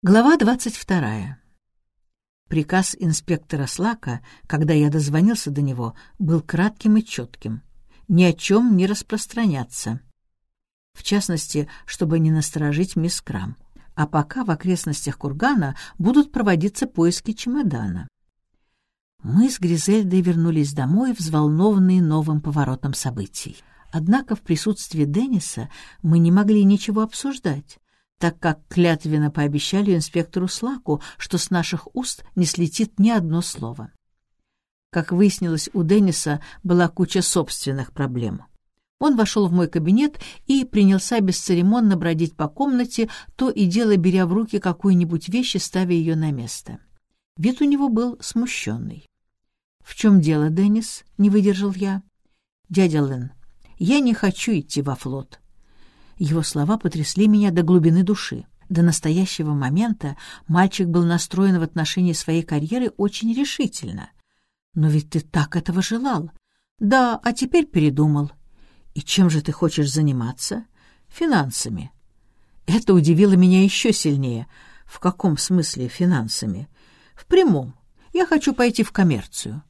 Глава двадцать вторая. Приказ инспектора Слака, когда я дозвонился до него, был кратким и четким. Ни о чем не распространяться. В частности, чтобы не насторожить мисс Крам. А пока в окрестностях кургана будут проводиться поиски чемодана. Мы с Гризельдой вернулись домой, взволнованные новым поворотом событий. Однако в присутствии Денниса мы не могли ничего обсуждать так как клятвенно пообещали инспектору Слаку, что с наших уст не слетит ни одно слово. Как выяснилось, у Денниса была куча собственных проблем. Он вошел в мой кабинет и принялся бесцеремонно бродить по комнате, то и дело беря в руки какую-нибудь вещь и ставя ее на место. Вид у него был смущенный. «В чем дело, Деннис?» — не выдержал я. «Дядя Лен, я не хочу идти во флот. Его слова потрясли меня до глубины души. До настоящего момента мальчик был настроен в отношении своей карьеры очень решительно. «Но ведь ты так этого желал». «Да, а теперь передумал». «И чем же ты хочешь заниматься?» «Финансами». Это удивило меня еще сильнее. В каком смысле финансами? В прямом. Я хочу пойти в коммерцию.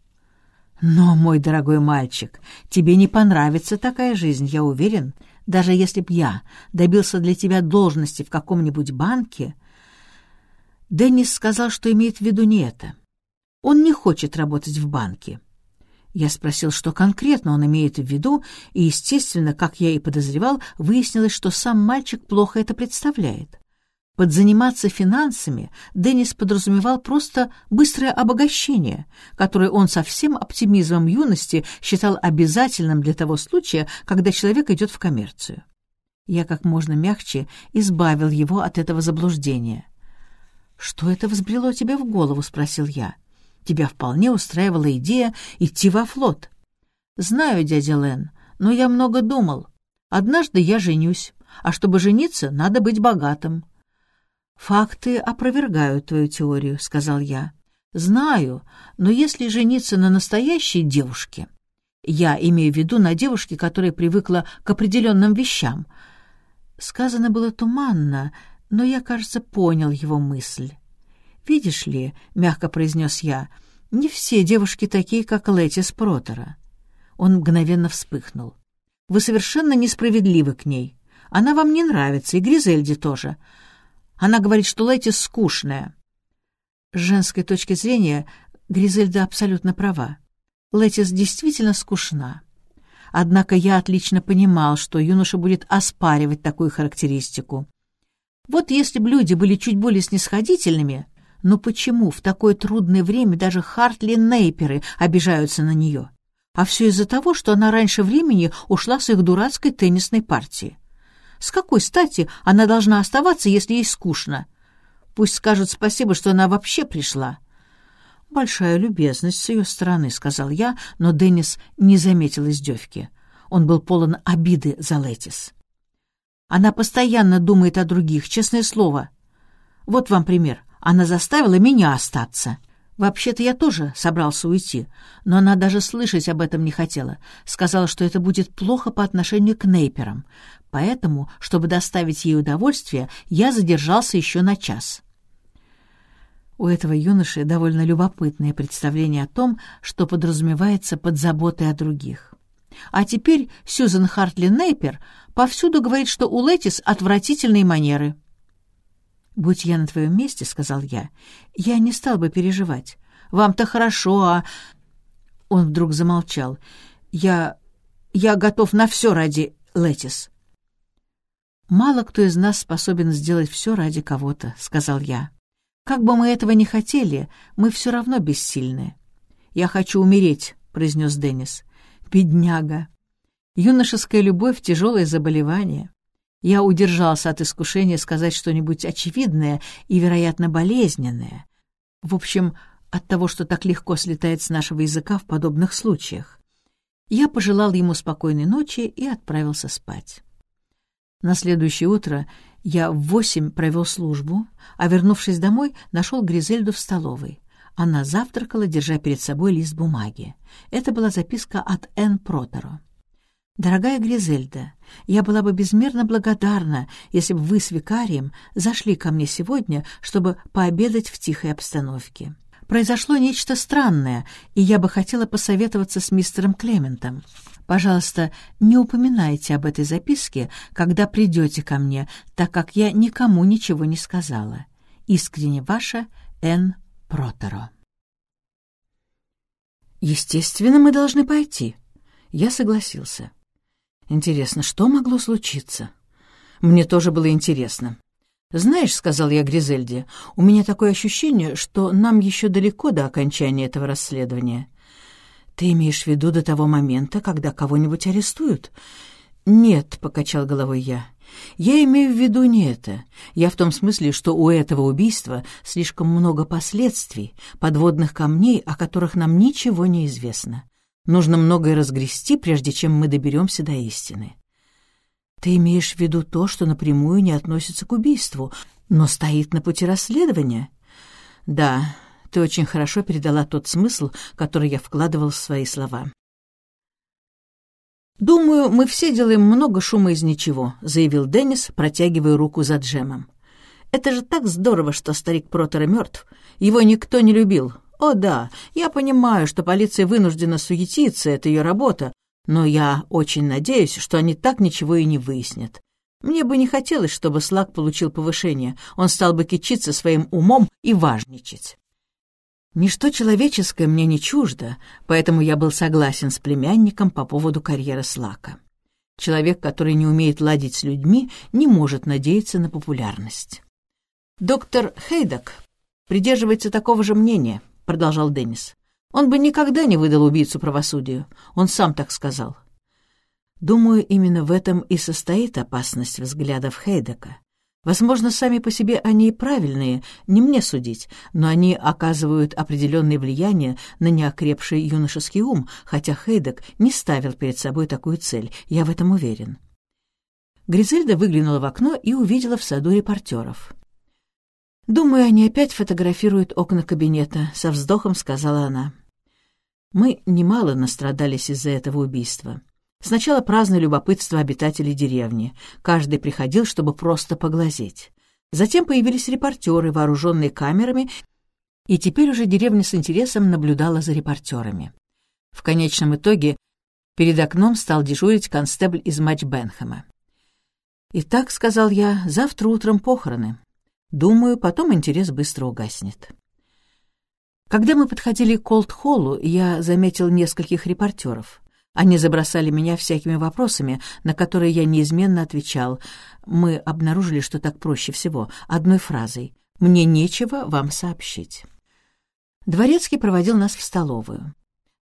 Но, мой дорогой мальчик, тебе не понравится такая жизнь, я уверен. Даже если б я добился для тебя должности в каком-нибудь банке... Деннис сказал, что имеет в виду не это. Он не хочет работать в банке. Я спросил, что конкретно он имеет в виду, и, естественно, как я и подозревал, выяснилось, что сам мальчик плохо это представляет. Под заниматься финансами Деннис подразумевал просто быстрое обогащение, которое он со всем оптимизмом юности считал обязательным для того случая, когда человек идет в коммерцию. Я как можно мягче избавил его от этого заблуждения. «Что это взбрело тебе в голову?» — спросил я. «Тебя вполне устраивала идея идти во флот». «Знаю, дядя Лен, но я много думал. Однажды я женюсь, а чтобы жениться, надо быть богатым». «Факты опровергают твою теорию», — сказал я. «Знаю, но если жениться на настоящей девушке...» Я имею в виду на девушке, которая привыкла к определенным вещам. Сказано было туманно, но я, кажется, понял его мысль. «Видишь ли», — мягко произнес я, — «не все девушки такие, как Летис Протера». Он мгновенно вспыхнул. «Вы совершенно несправедливы к ней. Она вам не нравится, и Гризельде тоже. Она говорит, что Летти скучная. С женской точки зрения Гризельда абсолютно права. Летис действительно скучна. Однако я отлично понимал, что юноша будет оспаривать такую характеристику. Вот если бы люди были чуть более снисходительными, но почему в такое трудное время даже Хартли Нейперы обижаются на нее? А все из-за того, что она раньше времени ушла с их дурацкой теннисной партии. С какой стати она должна оставаться, если ей скучно? Пусть скажут спасибо, что она вообще пришла. «Большая любезность с ее стороны», — сказал я, но Деннис не заметил издевки. Он был полон обиды за Летис. «Она постоянно думает о других, честное слово. Вот вам пример. Она заставила меня остаться. Вообще-то я тоже собрался уйти, но она даже слышать об этом не хотела. Сказала, что это будет плохо по отношению к Нейперам. Поэтому, чтобы доставить ей удовольствие, я задержался еще на час. У этого юноши довольно любопытное представление о том, что подразумевается под заботой о других. А теперь Сьюзен Хартли Нейпер повсюду говорит, что у Летис отвратительные манеры — «Будь я на твоем месте, — сказал я, — я не стал бы переживать. Вам-то хорошо, а...» Он вдруг замолчал. «Я... я готов на все ради Летис». «Мало кто из нас способен сделать все ради кого-то», — сказал я. «Как бы мы этого не хотели, мы все равно бессильны». «Я хочу умереть», — произнес Деннис. «Бедняга». Юношеская любовь — тяжелое заболевание. Я удержался от искушения сказать что-нибудь очевидное и, вероятно, болезненное. В общем, от того, что так легко слетает с нашего языка в подобных случаях. Я пожелал ему спокойной ночи и отправился спать. На следующее утро я в восемь провел службу, а, вернувшись домой, нашел Гризельду в столовой. Она завтракала, держа перед собой лист бумаги. Это была записка от Энн Протеро. «Дорогая Гризельда, я была бы безмерно благодарна, если бы вы с викарием зашли ко мне сегодня, чтобы пообедать в тихой обстановке. Произошло нечто странное, и я бы хотела посоветоваться с мистером Клементом. Пожалуйста, не упоминайте об этой записке, когда придете ко мне, так как я никому ничего не сказала. Искренне ваша Н. Протеро». «Естественно, мы должны пойти». Я согласился. Интересно, что могло случиться? Мне тоже было интересно. «Знаешь, — сказал я Гризельде, — у меня такое ощущение, что нам еще далеко до окончания этого расследования. Ты имеешь в виду до того момента, когда кого-нибудь арестуют?» «Нет», — покачал головой я. «Я имею в виду не это. Я в том смысле, что у этого убийства слишком много последствий, подводных камней, о которых нам ничего не известно. Нужно многое разгрести, прежде чем мы доберемся до истины. Ты имеешь в виду то, что напрямую не относится к убийству, но стоит на пути расследования? Да, ты очень хорошо передала тот смысл, который я вкладывал в свои слова. «Думаю, мы все делаем много шума из ничего», — заявил Деннис, протягивая руку за джемом. «Это же так здорово, что старик Протера мертв. Его никто не любил. «О да, я понимаю, что полиция вынуждена суетиться, это ее работа, но я очень надеюсь, что они так ничего и не выяснят. Мне бы не хотелось, чтобы Слак получил повышение, он стал бы кичиться своим умом и важничать». Ничто человеческое мне не чуждо, поэтому я был согласен с племянником по поводу карьеры Слака. Человек, который не умеет ладить с людьми, не может надеяться на популярность. Доктор Хейдак придерживается такого же мнения продолжал Деннис. «Он бы никогда не выдал убийцу правосудию. Он сам так сказал». Думаю, именно в этом и состоит опасность взглядов Хейдека. Возможно, сами по себе они и правильные, не мне судить, но они оказывают определенное влияние на неокрепший юношеский ум, хотя Хейдек не ставил перед собой такую цель, я в этом уверен. Гризельда выглянула в окно и увидела в саду репортеров. «Думаю, они опять фотографируют окна кабинета», — со вздохом сказала она. Мы немало настрадались из-за этого убийства. Сначала праздное любопытство обитателей деревни. Каждый приходил, чтобы просто поглазеть. Затем появились репортеры, вооруженные камерами, и теперь уже деревня с интересом наблюдала за репортерами. В конечном итоге перед окном стал дежурить констебль из матч Бенхэма. «Итак», — сказал я, — «завтра утром похороны. Думаю, потом интерес быстро угаснет. Когда мы подходили к Колд-Холлу, я заметил нескольких репортеров. Они забросали меня всякими вопросами, на которые я неизменно отвечал. Мы обнаружили, что так проще всего, одной фразой «Мне нечего вам сообщить». Дворецкий проводил нас в столовую.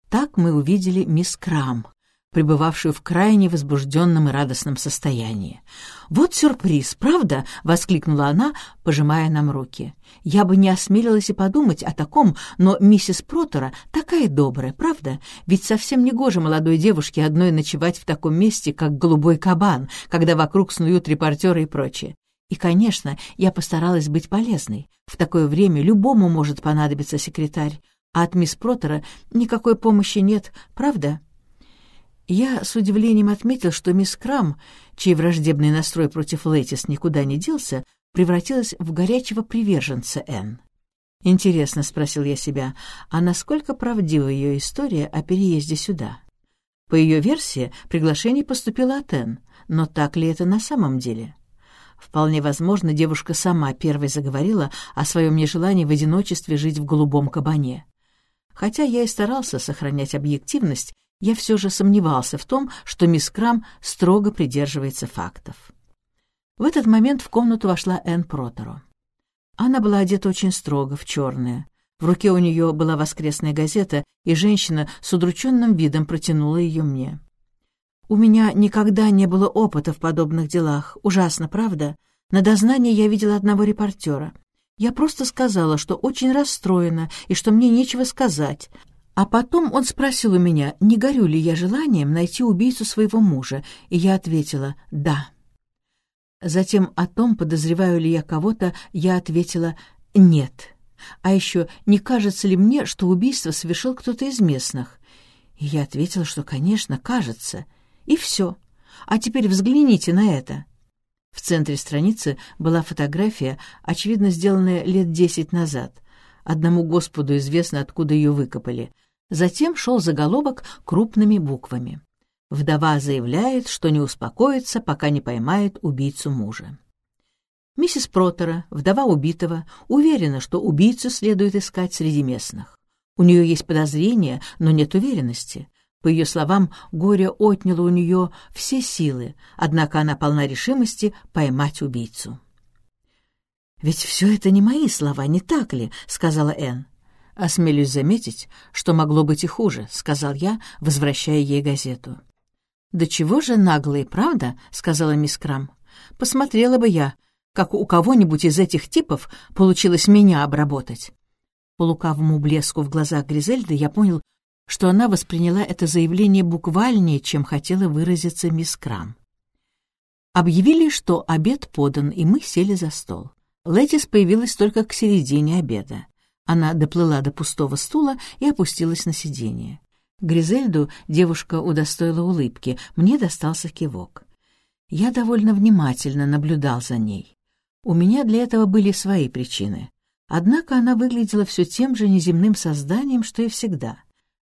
Так мы увидели мисс Крам, пребывавшую в крайне возбужденном и радостном состоянии. «Вот сюрприз, правда?» — воскликнула она, пожимая нам руки. «Я бы не осмелилась и подумать о таком, но миссис Протера такая добрая, правда? Ведь совсем не гоже молодой девушке одной ночевать в таком месте, как голубой кабан, когда вокруг снуют репортеры и прочее. И, конечно, я постаралась быть полезной. В такое время любому может понадобиться секретарь, а от мисс Протера никакой помощи нет, правда?» Я с удивлением отметил, что мисс Крам, чей враждебный настрой против Летис никуда не делся, превратилась в горячего приверженца Энн. «Интересно», — спросил я себя, — «а насколько правдива ее история о переезде сюда?» По ее версии, приглашение поступило от Энн, но так ли это на самом деле? Вполне возможно, девушка сама первой заговорила о своем нежелании в одиночестве жить в голубом кабане. Хотя я и старался сохранять объективность я все же сомневался в том, что мисс Крам строго придерживается фактов. В этот момент в комнату вошла Энн Протеро. Она была одета очень строго, в черное. В руке у нее была воскресная газета, и женщина с удрученным видом протянула ее мне. «У меня никогда не было опыта в подобных делах. Ужасно, правда? На дознании я видела одного репортера. Я просто сказала, что очень расстроена и что мне нечего сказать, а потом он спросил у меня, не горю ли я желанием найти убийцу своего мужа, и я ответила «да». Затем о том, подозреваю ли я кого-то, я ответила «нет». А еще, не кажется ли мне, что убийство совершил кто-то из местных? И я ответила, что, конечно, кажется. И все. А теперь взгляните на это. В центре страницы была фотография, очевидно, сделанная лет десять назад. Одному Господу известно, откуда ее выкопали. Затем шел заголовок крупными буквами. Вдова заявляет, что не успокоится, пока не поймает убийцу мужа. Миссис Протера, вдова убитого, уверена, что убийцу следует искать среди местных. У нее есть подозрения, но нет уверенности. По ее словам, горе отняло у нее все силы, однако она полна решимости поймать убийцу. «Ведь все это не мои слова, не так ли?» — сказала Энн. «Осмелюсь заметить, что могло быть и хуже», — сказал я, возвращая ей газету. «Да чего же наглые, правда?» — сказала мисс Крам. «Посмотрела бы я, как у кого-нибудь из этих типов получилось меня обработать». По лукавому блеску в глазах Гризельды я понял, что она восприняла это заявление буквальнее, чем хотела выразиться мисс Крам. Объявили, что обед подан, и мы сели за стол. Летис появилась только к середине обеда. Она доплыла до пустого стула и опустилась на сиденье. Гризельду девушка удостоила улыбки, мне достался кивок. Я довольно внимательно наблюдал за ней. У меня для этого были свои причины. Однако она выглядела все тем же неземным созданием, что и всегда.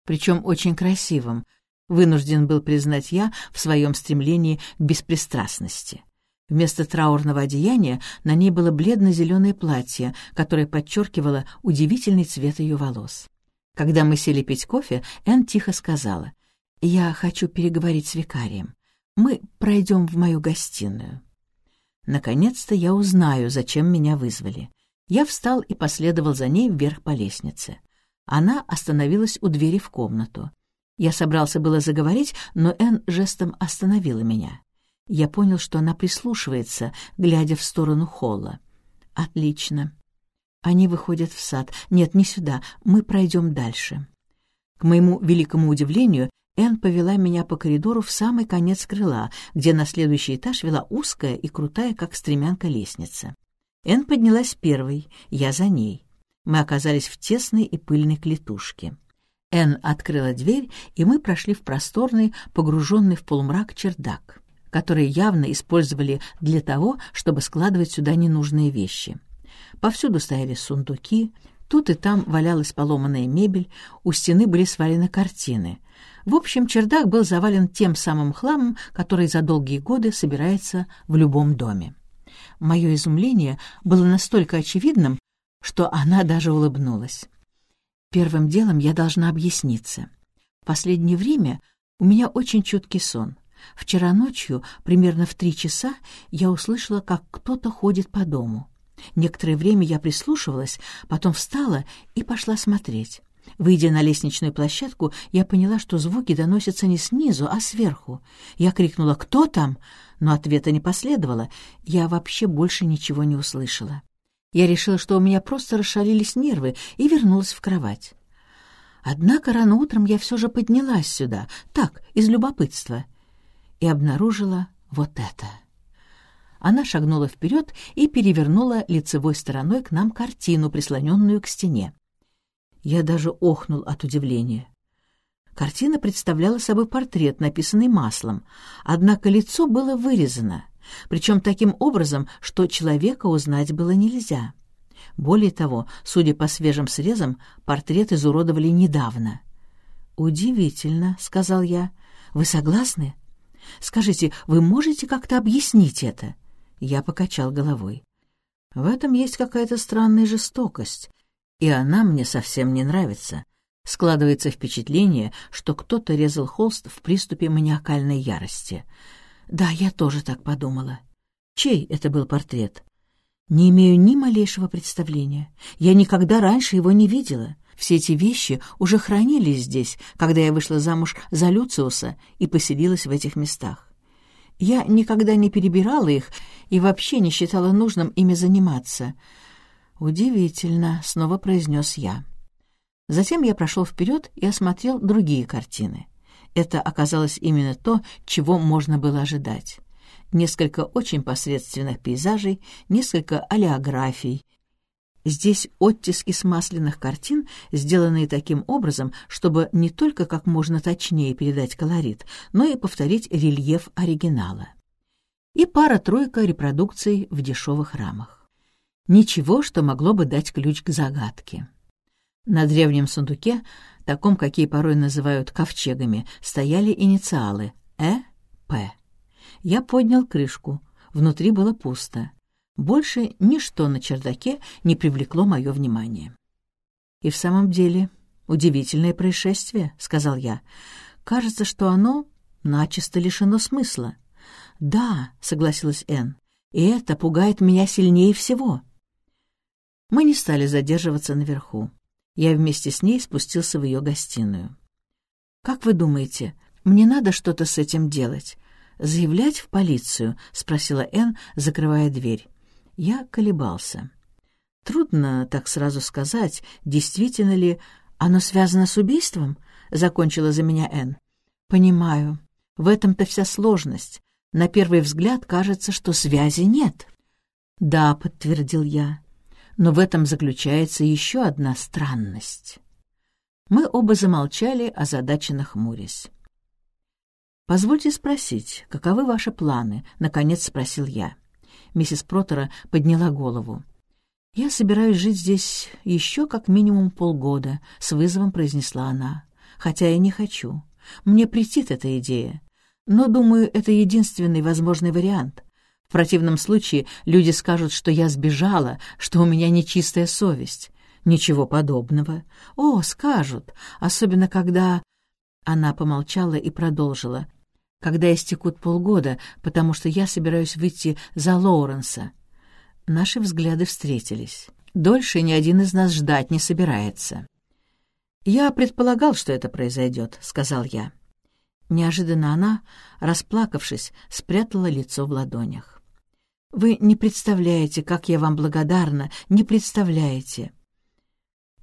Причем очень красивым, вынужден был признать я в своем стремлении к беспристрастности. Вместо траурного одеяния на ней было бледно-зеленое платье, которое подчеркивало удивительный цвет ее волос. Когда мы сели пить кофе, Энн тихо сказала, «Я хочу переговорить с викарием. Мы пройдем в мою гостиную». Наконец-то я узнаю, зачем меня вызвали. Я встал и последовал за ней вверх по лестнице. Она остановилась у двери в комнату. Я собрался было заговорить, но Энн жестом остановила меня. Я понял, что она прислушивается, глядя в сторону холла. «Отлично. Они выходят в сад. Нет, не сюда. Мы пройдем дальше. К моему великому удивлению, Энн повела меня по коридору в самый конец крыла, где на следующий этаж вела узкая и крутая, как стремянка, лестница. Энн поднялась первой, я за ней. Мы оказались в тесной и пыльной клетушке. Энн открыла дверь, и мы прошли в просторный, погруженный в полумрак чердак, который явно использовали для того, чтобы складывать сюда ненужные вещи — Повсюду стояли сундуки, тут и там валялась поломанная мебель, у стены были свалены картины. В общем, чердак был завален тем самым хламом, который за долгие годы собирается в любом доме. Мое изумление было настолько очевидным, что она даже улыбнулась. Первым делом я должна объясниться. В последнее время у меня очень чуткий сон. Вчера ночью, примерно в три часа, я услышала, как кто-то ходит по дому. Некоторое время я прислушивалась, потом встала и пошла смотреть. Выйдя на лестничную площадку, я поняла, что звуки доносятся не снизу, а сверху. Я крикнула «Кто там?», но ответа не последовало. Я вообще больше ничего не услышала. Я решила, что у меня просто расшалились нервы, и вернулась в кровать. Однако рано утром я все же поднялась сюда, так, из любопытства, и обнаружила вот это. Она шагнула вперед и перевернула лицевой стороной к нам картину, прислоненную к стене. Я даже охнул от удивления. Картина представляла собой портрет, написанный маслом, однако лицо было вырезано, причем таким образом, что человека узнать было нельзя. Более того, судя по свежим срезам, портрет изуродовали недавно. «Удивительно», — сказал я. «Вы согласны? Скажите, вы можете как-то объяснить это?» Я покачал головой. В этом есть какая-то странная жестокость, и она мне совсем не нравится. Складывается впечатление, что кто-то резал холст в приступе маниакальной ярости. Да, я тоже так подумала. Чей это был портрет? Не имею ни малейшего представления. Я никогда раньше его не видела. Все эти вещи уже хранились здесь, когда я вышла замуж за Люциуса и поселилась в этих местах. Я никогда не перебирала их и вообще не считала нужным ими заниматься. «Удивительно», — снова произнес я. Затем я прошел вперед и осмотрел другие картины. Это оказалось именно то, чего можно было ожидать. Несколько очень посредственных пейзажей, несколько олеографий. Здесь оттиски с масляных картин, сделанные таким образом, чтобы не только как можно точнее передать колорит, но и повторить рельеф оригинала. И пара-тройка репродукций в дешевых рамах. Ничего, что могло бы дать ключ к загадке. На древнем сундуке, таком, какие порой называют ковчегами, стояли инициалы «Э», «П». Я поднял крышку. Внутри было пусто. Больше ничто на чердаке не привлекло мое внимание. «И в самом деле удивительное происшествие», — сказал я. «Кажется, что оно начисто лишено смысла». «Да», — согласилась Энн, — «и это пугает меня сильнее всего». Мы не стали задерживаться наверху. Я вместе с ней спустился в ее гостиную. «Как вы думаете, мне надо что-то с этим делать? Заявлять в полицию?» — спросила Энн, закрывая дверь. Я колебался. Трудно так сразу сказать, действительно ли оно связано с убийством, закончила за меня Энн. Понимаю. В этом-то вся сложность. На первый взгляд кажется, что связи нет. Да, подтвердил я. Но в этом заключается еще одна странность. Мы оба замолчали, озадаченно хмурясь. «Позвольте спросить, каковы ваши планы?» — наконец спросил я. Миссис Протера подняла голову. «Я собираюсь жить здесь еще как минимум полгода», — с вызовом произнесла она. «Хотя я не хочу. Мне претит эта идея. Но, думаю, это единственный возможный вариант. В противном случае люди скажут, что я сбежала, что у меня нечистая совесть. Ничего подобного. О, скажут, особенно когда...» Она помолчала и продолжила когда истекут полгода, потому что я собираюсь выйти за Лоуренса. Наши взгляды встретились. Дольше ни один из нас ждать не собирается. «Я предполагал, что это произойдет», — сказал я. Неожиданно она, расплакавшись, спрятала лицо в ладонях. «Вы не представляете, как я вам благодарна, не представляете».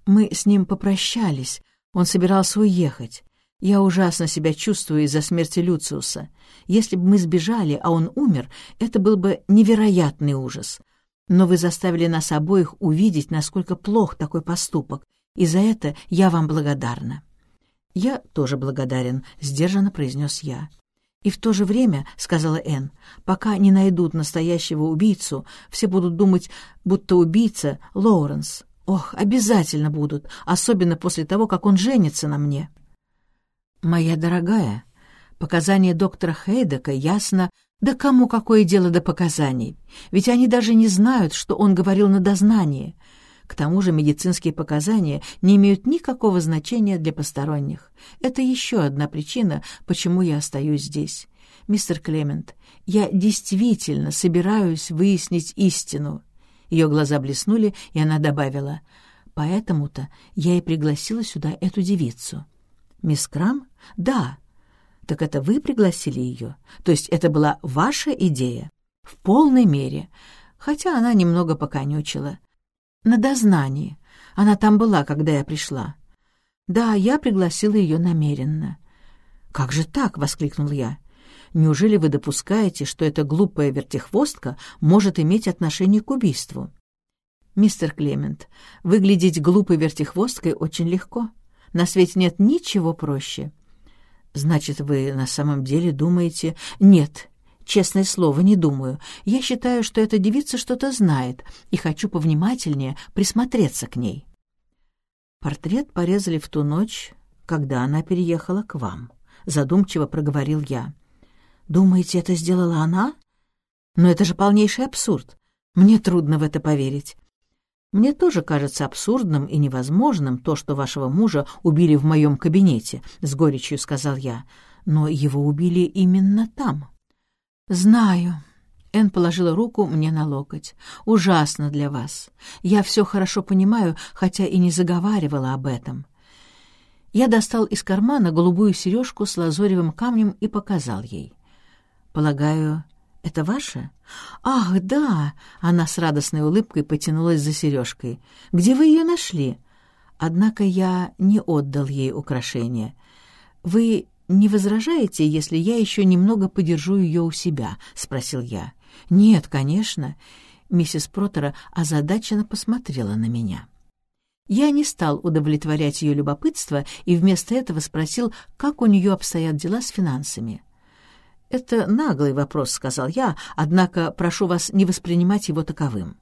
Мы с ним попрощались, он собирался уехать. Я ужасно себя чувствую из-за смерти Люциуса. Если бы мы сбежали, а он умер, это был бы невероятный ужас. Но вы заставили нас обоих увидеть, насколько плох такой поступок, и за это я вам благодарна». «Я тоже благодарен», — сдержанно произнес я. «И в то же время, — сказала Энн, — пока не найдут настоящего убийцу, все будут думать, будто убийца — Лоуренс. Ох, обязательно будут, особенно после того, как он женится на мне». «Моя дорогая, показания доктора Хейдека ясно, да кому какое дело до показаний? Ведь они даже не знают, что он говорил на дознании. К тому же медицинские показания не имеют никакого значения для посторонних. Это еще одна причина, почему я остаюсь здесь. Мистер Клемент, я действительно собираюсь выяснить истину». Ее глаза блеснули, и она добавила, «Поэтому-то я и пригласила сюда эту девицу». «Мисс Крам?» «Да». «Так это вы пригласили ее? То есть это была ваша идея?» «В полной мере, хотя она немного поконючила. На дознании. Она там была, когда я пришла. Да, я пригласила ее намеренно». «Как же так?» — воскликнул я. «Неужели вы допускаете, что эта глупая вертихвостка может иметь отношение к убийству?» «Мистер Клемент, выглядеть глупой вертихвосткой очень легко. На свете нет ничего проще. Значит, вы на самом деле думаете... Нет, честное слово, не думаю. Я считаю, что эта девица что-то знает, и хочу повнимательнее присмотреться к ней. Портрет порезали в ту ночь, когда она переехала к вам. Задумчиво проговорил я. Думаете, это сделала она? Но это же полнейший абсурд. Мне трудно в это поверить. Мне тоже кажется абсурдным и невозможным то, что вашего мужа убили в моем кабинете, — с горечью сказал я. Но его убили именно там. Знаю. Эн положила руку мне на локоть. «Ужасно для вас. Я все хорошо понимаю, хотя и не заговаривала об этом». Я достал из кармана голубую сережку с лазоревым камнем и показал ей. «Полагаю, «Это ваше?» «Ах, да!» — она с радостной улыбкой потянулась за сережкой. «Где вы ее нашли?» Однако я не отдал ей украшение. «Вы не возражаете, если я еще немного подержу ее у себя?» — спросил я. «Нет, конечно. Миссис Протера озадаченно посмотрела на меня. Я не стал удовлетворять ее любопытство и вместо этого спросил, как у нее обстоят дела с финансами. «Это наглый вопрос», — сказал я, «однако прошу вас не воспринимать его таковым».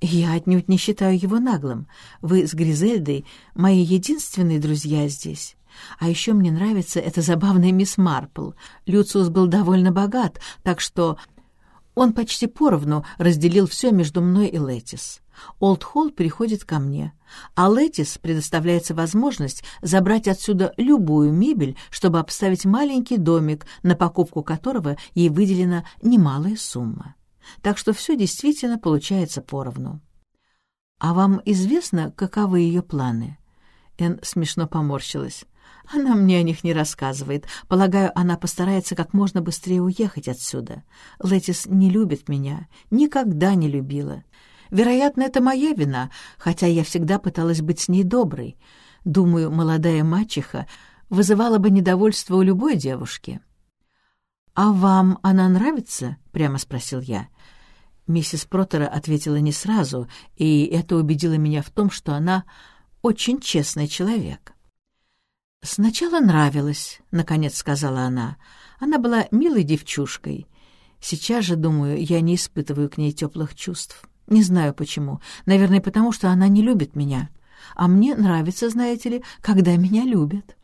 «Я отнюдь не считаю его наглым. Вы с Гризельдой мои единственные друзья здесь. А еще мне нравится эта забавная мисс Марпл. Люциус был довольно богат, так что он почти поровну разделил все между мной и Летис. Олд Холл переходит ко мне, а Летис предоставляется возможность забрать отсюда любую мебель, чтобы обставить маленький домик, на покупку которого ей выделена немалая сумма. Так что все действительно получается поровну. «А вам известно, каковы ее планы?» Эн смешно поморщилась. Она мне о них не рассказывает. Полагаю, она постарается как можно быстрее уехать отсюда. Летис не любит меня, никогда не любила. Вероятно, это моя вина, хотя я всегда пыталась быть с ней доброй. Думаю, молодая мачеха вызывала бы недовольство у любой девушки. «А вам она нравится?» — прямо спросил я. Миссис Протера ответила не сразу, и это убедило меня в том, что она очень честный человек. «Сначала нравилась», — наконец сказала она. «Она была милой девчушкой. Сейчас же, думаю, я не испытываю к ней теплых чувств. Не знаю почему. Наверное, потому что она не любит меня. А мне нравится, знаете ли, когда меня любят».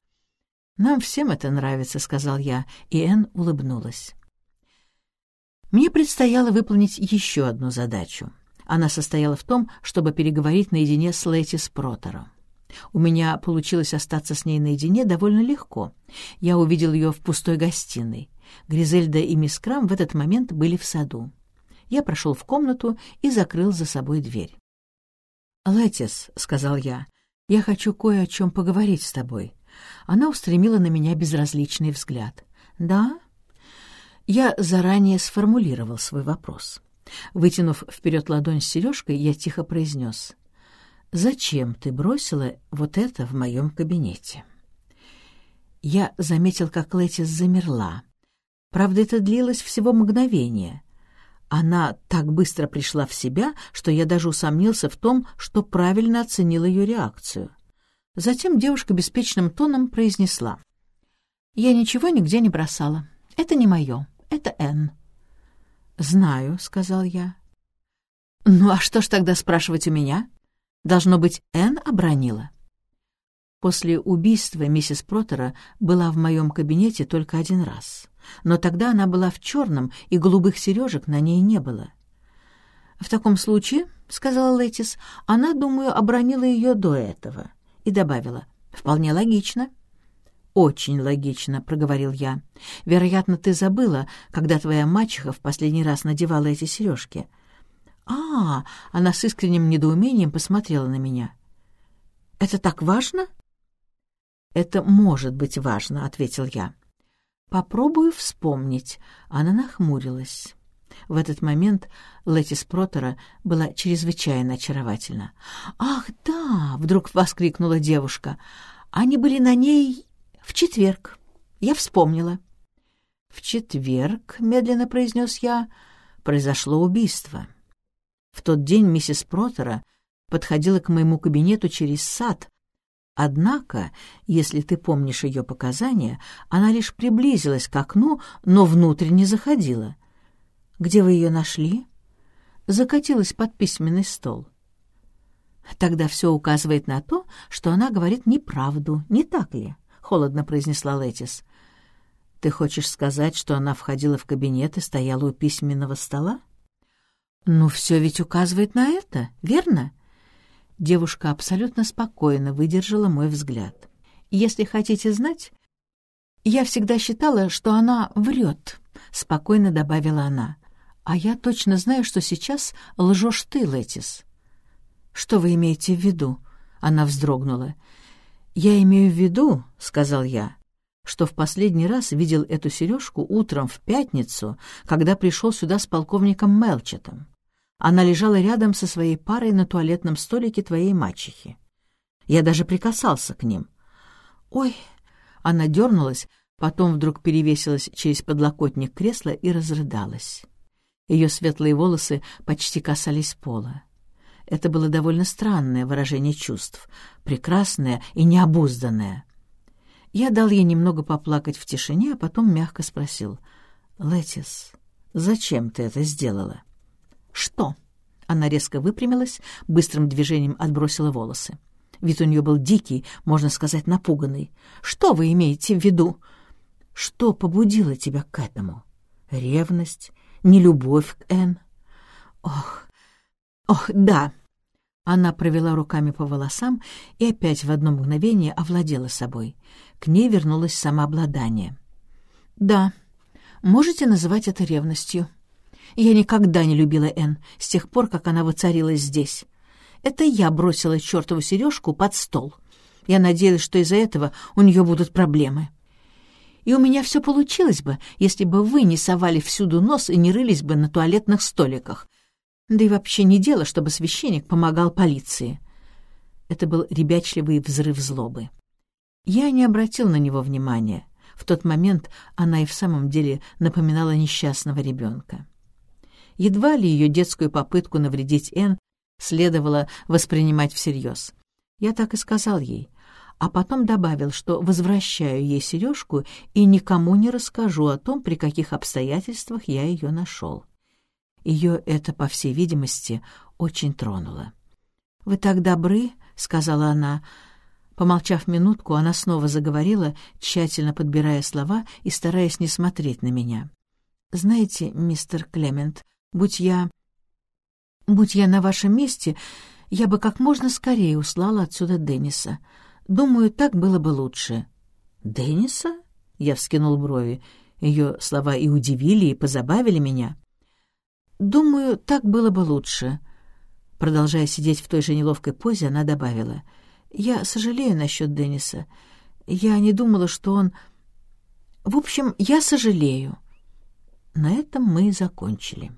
«Нам всем это нравится», — сказал я, и Энн улыбнулась. Мне предстояло выполнить еще одну задачу. Она состояла в том, чтобы переговорить наедине с Летис Протером. У меня получилось остаться с ней наедине довольно легко. Я увидел ее в пустой гостиной. Гризельда и мисс Крам в этот момент были в саду. Я прошел в комнату и закрыл за собой дверь. «Летис», — сказал я, — «я хочу кое о чем поговорить с тобой». Она устремила на меня безразличный взгляд. «Да?» Я заранее сформулировал свой вопрос. Вытянув вперед ладонь с сережкой, я тихо произнес — «Зачем ты бросила вот это в моем кабинете?» Я заметил, как Летис замерла. Правда, это длилось всего мгновение. Она так быстро пришла в себя, что я даже усомнился в том, что правильно оценил ее реакцию. Затем девушка беспечным тоном произнесла. «Я ничего нигде не бросала. Это не мое. Это Энн». «Знаю», — сказал я. «Ну а что ж тогда спрашивать у меня?» Должно быть, Энн обронила. После убийства миссис Протера была в моем кабинете только один раз, но тогда она была в черном, и голубых сережек на ней не было. «В таком случае, — сказала Летис, — она, думаю, обронила ее до этого». И добавила, «Вполне логично». «Очень логично», — проговорил я. «Вероятно, ты забыла, когда твоя мачеха в последний раз надевала эти сережки. «А, она с искренним недоумением посмотрела на меня. Это так важно?» «Это может быть важно», — ответил я. «Попробую вспомнить». Она нахмурилась. В этот момент Летис Протера была чрезвычайно очаровательна. «Ах, да!» — вдруг воскликнула девушка. «Они были на ней в четверг. Я вспомнила». «В четверг», — медленно произнес я, — «произошло убийство». В тот день миссис Протера подходила к моему кабинету через сад. Однако, если ты помнишь ее показания, она лишь приблизилась к окну, но внутрь не заходила. Где вы ее нашли? Закатилась под письменный стол. Тогда все указывает на то, что она говорит неправду, не так ли? — холодно произнесла Летис. «Ты хочешь сказать, что она входила в кабинет и стояла у письменного стола?» «Ну, все ведь указывает на это, верно?» Девушка абсолютно спокойно выдержала мой взгляд. «Если хотите знать, я всегда считала, что она врет», — спокойно добавила она. «А я точно знаю, что сейчас лжешь ты, Летис». «Что вы имеете в виду?» — она вздрогнула. «Я имею в виду», — сказал я, — что в последний раз видел эту сережку утром в пятницу, когда пришел сюда с полковником Мелчетом. Она лежала рядом со своей парой на туалетном столике твоей мачехи. Я даже прикасался к ним. «Ой!» Она дернулась, потом вдруг перевесилась через подлокотник кресла и разрыдалась. Ее светлые волосы почти касались пола. Это было довольно странное выражение чувств, прекрасное и необузданное. Я дал ей немного поплакать в тишине, а потом мягко спросил. «Летис, зачем ты это сделала?» «Что?» Она резко выпрямилась, быстрым движением отбросила волосы. Вид у нее был дикий, можно сказать, напуганный. «Что вы имеете в виду? Что побудило тебя к этому? Ревность? Нелюбовь к Энн?» «Ох, ох, да!» Она провела руками по волосам и опять в одно мгновение овладела собой. К ней вернулось самообладание. «Да, можете называть это ревностью. Я никогда не любила Энн с тех пор, как она воцарилась здесь. Это я бросила чертову сережку под стол. Я надеялась, что из-за этого у нее будут проблемы. И у меня все получилось бы, если бы вы не совали всюду нос и не рылись бы на туалетных столиках. Да и вообще не дело, чтобы священник помогал полиции. Это был ребячливый взрыв злобы. Я не обратил на него внимания. В тот момент она и в самом деле напоминала несчастного ребенка. Едва ли ее детскую попытку навредить Энн следовало воспринимать всерьез. Я так и сказал ей, а потом добавил, что возвращаю ей сережку и никому не расскажу о том, при каких обстоятельствах я ее нашел. Ее это, по всей видимости, очень тронуло. «Вы так добры», — сказала она. Помолчав минутку, она снова заговорила, тщательно подбирая слова и стараясь не смотреть на меня. «Знаете, мистер Клемент, будь я Будь я на вашем месте, я бы как можно скорее услала отсюда Денниса. Думаю, так было бы лучше». «Денниса?» — я вскинул брови. Ее слова и удивили, и позабавили меня. «Думаю, так было бы лучше». Продолжая сидеть в той же неловкой позе, она добавила. «Я сожалею насчет Денниса. Я не думала, что он... В общем, я сожалею». На этом мы и закончили.